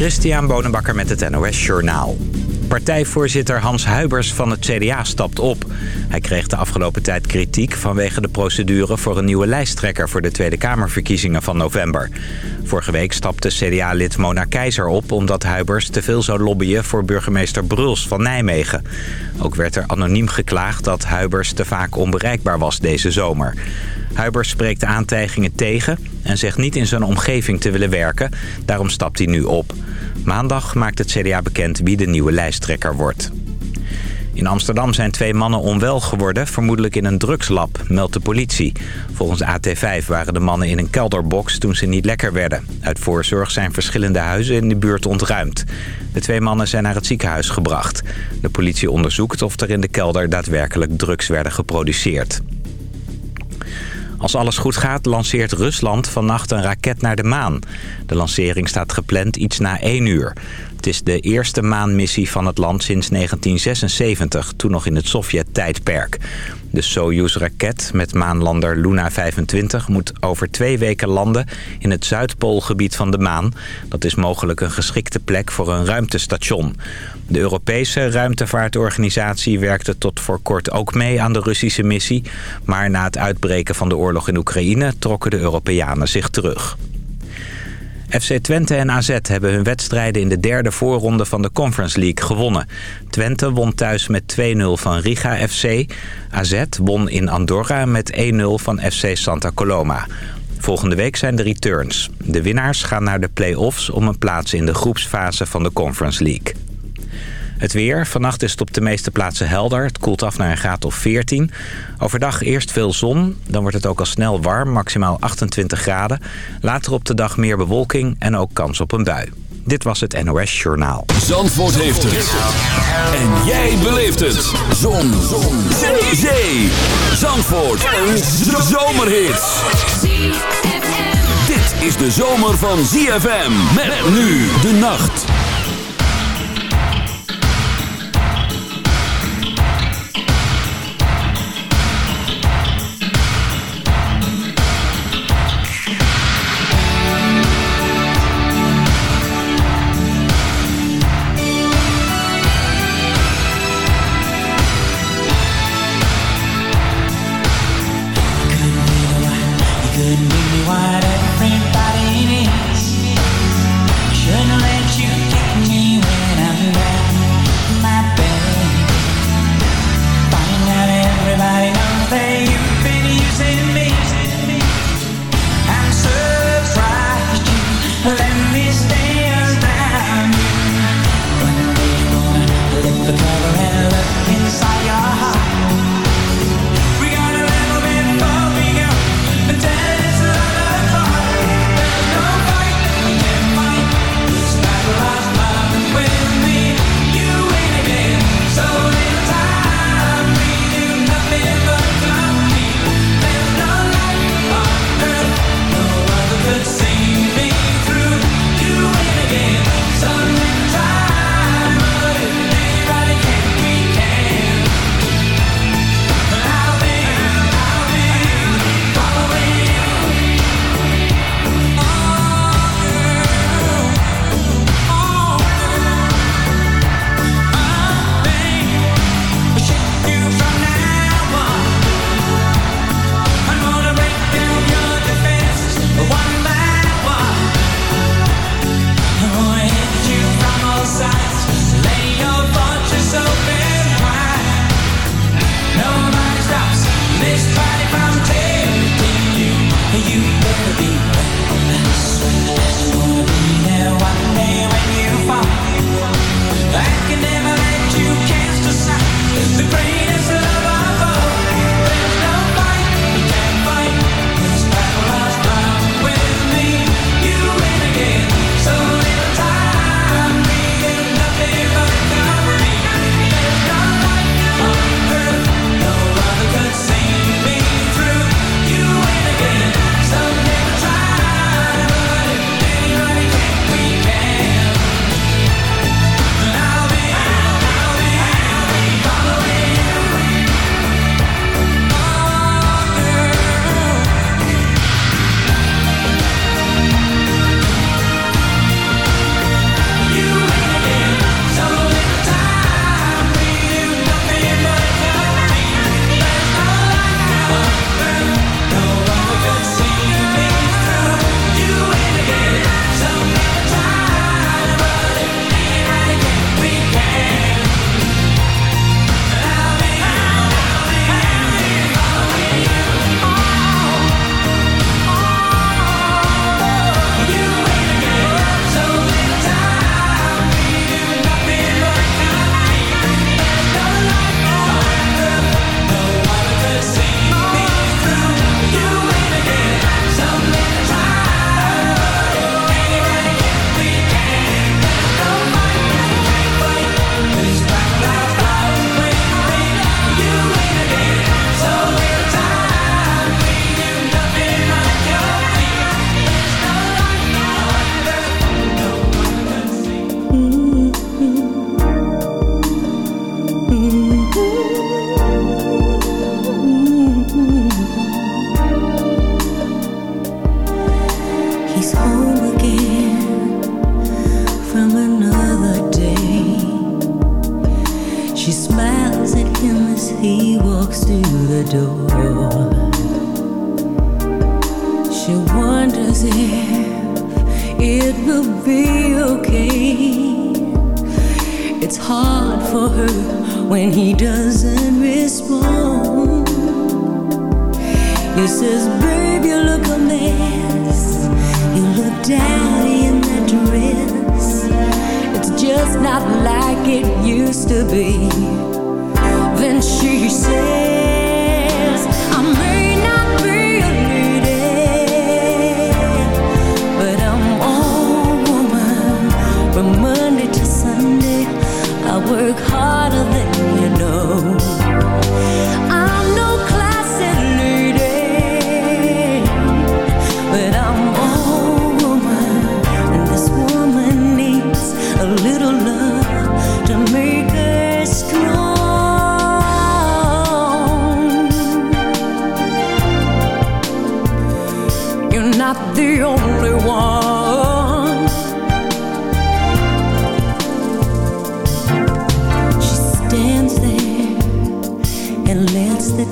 Christian Bonenbakker met het NOS Journaal. Partijvoorzitter Hans Huibers van het CDA stapt op. Hij kreeg de afgelopen tijd kritiek vanwege de procedure voor een nieuwe lijsttrekker voor de Tweede Kamerverkiezingen van november. Vorige week stapte CDA-lid Mona Keizer op omdat Huibers te veel zou lobbyen voor burgemeester Bruls van Nijmegen. Ook werd er anoniem geklaagd dat Huibers te vaak onbereikbaar was deze zomer. Huibers spreekt de aantijgingen tegen en zegt niet in zijn omgeving te willen werken. Daarom stapt hij nu op. Maandag maakt het CDA bekend wie de nieuwe lijsttrekker wordt. In Amsterdam zijn twee mannen onwel geworden, vermoedelijk in een drugslab, meldt de politie. Volgens AT5 waren de mannen in een kelderbox toen ze niet lekker werden. Uit voorzorg zijn verschillende huizen in de buurt ontruimd. De twee mannen zijn naar het ziekenhuis gebracht. De politie onderzoekt of er in de kelder daadwerkelijk drugs werden geproduceerd. Als alles goed gaat, lanceert Rusland vannacht een raket naar de maan. De lancering staat gepland iets na 1 uur. Het is de eerste maanmissie van het land sinds 1976, toen nog in het Sovjet-tijdperk. De Soyuz-raket met maanlander Luna 25 moet over twee weken landen in het Zuidpoolgebied van de maan. Dat is mogelijk een geschikte plek voor een ruimtestation. De Europese ruimtevaartorganisatie werkte tot voor kort ook mee aan de Russische missie. Maar na het uitbreken van de oorlog in Oekraïne trokken de Europeanen zich terug. FC Twente en AZ hebben hun wedstrijden in de derde voorronde van de Conference League gewonnen. Twente won thuis met 2-0 van Riga FC. AZ won in Andorra met 1-0 van FC Santa Coloma. Volgende week zijn de returns. De winnaars gaan naar de play-offs om een plaats in de groepsfase van de Conference League. Het weer. Vannacht is het op de meeste plaatsen helder. Het koelt af naar een graad of 14. Overdag eerst veel zon. Dan wordt het ook al snel warm, maximaal 28 graden. Later op de dag meer bewolking en ook kans op een bui. Dit was het NOS Journaal. Zandvoort heeft het. En jij beleeft het. Zon. zon. Zee. Zee. Zandvoort. Een zomerhit. Dit is de zomer van ZFM. Met nu de nacht.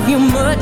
love you much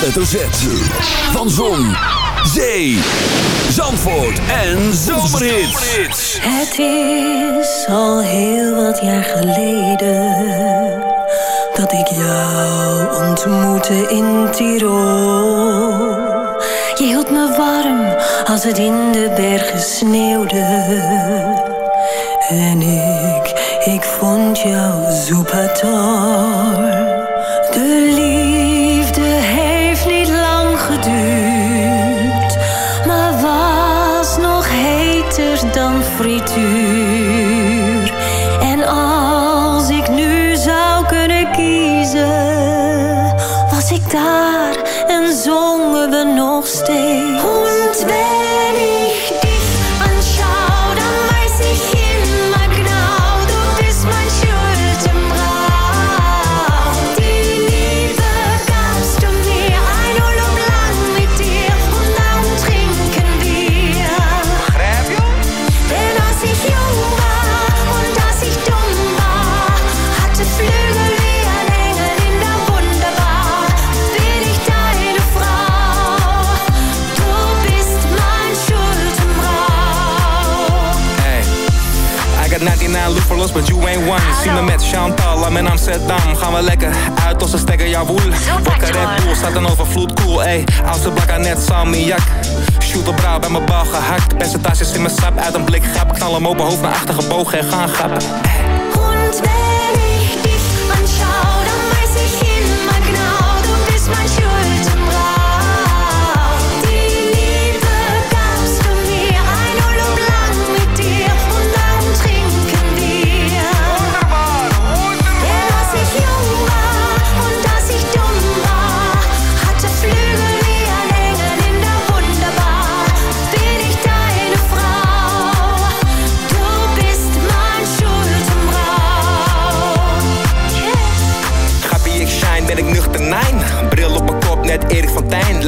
hoofdletter Z. Van Zon, Zee, Zandvoort en Zomerhits. Het is al heel wat jaar geleden dat ik jou ontmoette in Tirol. Je hield me warm als het in de bergen sneeuwde. En ik, ik vond jou soepator. De Amsterdam, gaan we lekker uit onze stekker, jawoel. Wakker Red Bull, staat een overvloed, cool, ey. Oudste blakka net samjak. Shoot op brouw bij mijn bal gehakt. Percentages in mijn sap, uit een blik Gap Knal hem open, hoofd naar achter gebogen en gaan grappen.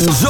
And.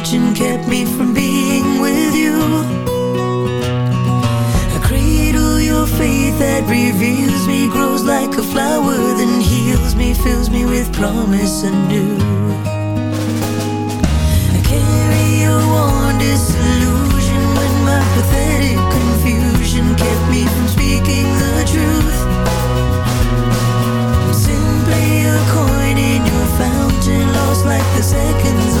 Fortune kept me from being with you. I cradle your faith that reveals me, grows like a flower, then heals me, fills me with promise anew. I carry your warm disillusion when my pathetic confusion kept me from speaking the truth. I'm simply a coin in your fountain, lost like the seconds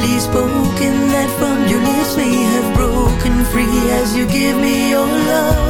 barely spoken that from your lips may have broken free as you give me your love.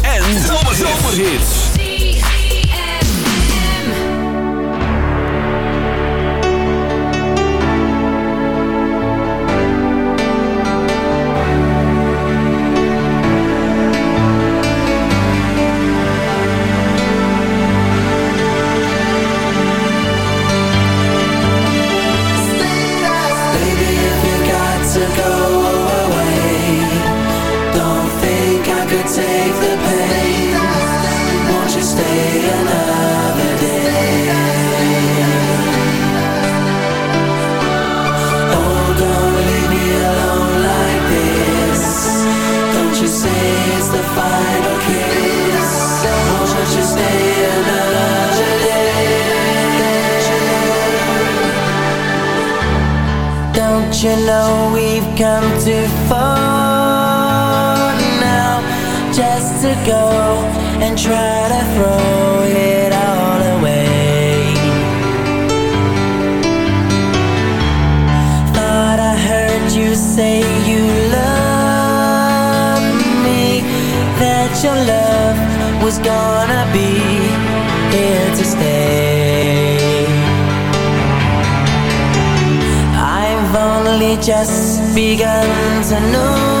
just begun to know.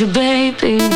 you, baby.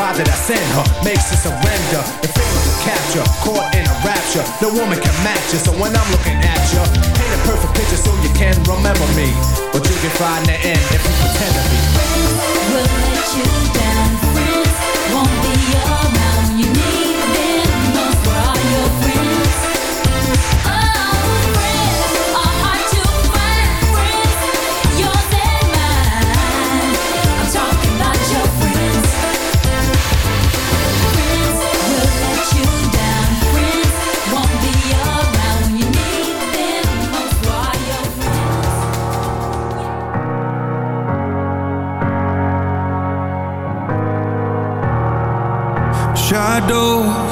vibe that I send her makes her surrender. The fame to capture, caught in a rapture. No woman can match you, so when I'm looking at you, paint a perfect picture so you can remember me. But you can find the end if you pretend to be. We'll let you down.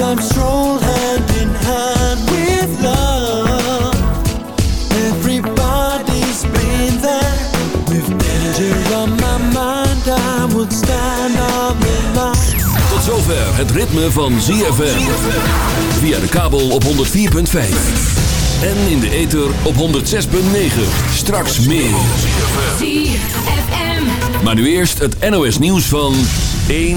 Sometimes stroll hand in hand with love. Everybody's been there. With danger on my mind, I would stand on the line. Tot zover het ritme van ZFM. Via de kabel op 104.5. En in de ether op 106.9. Straks meer. ZFM. Maar nu eerst het NOS nieuws van 1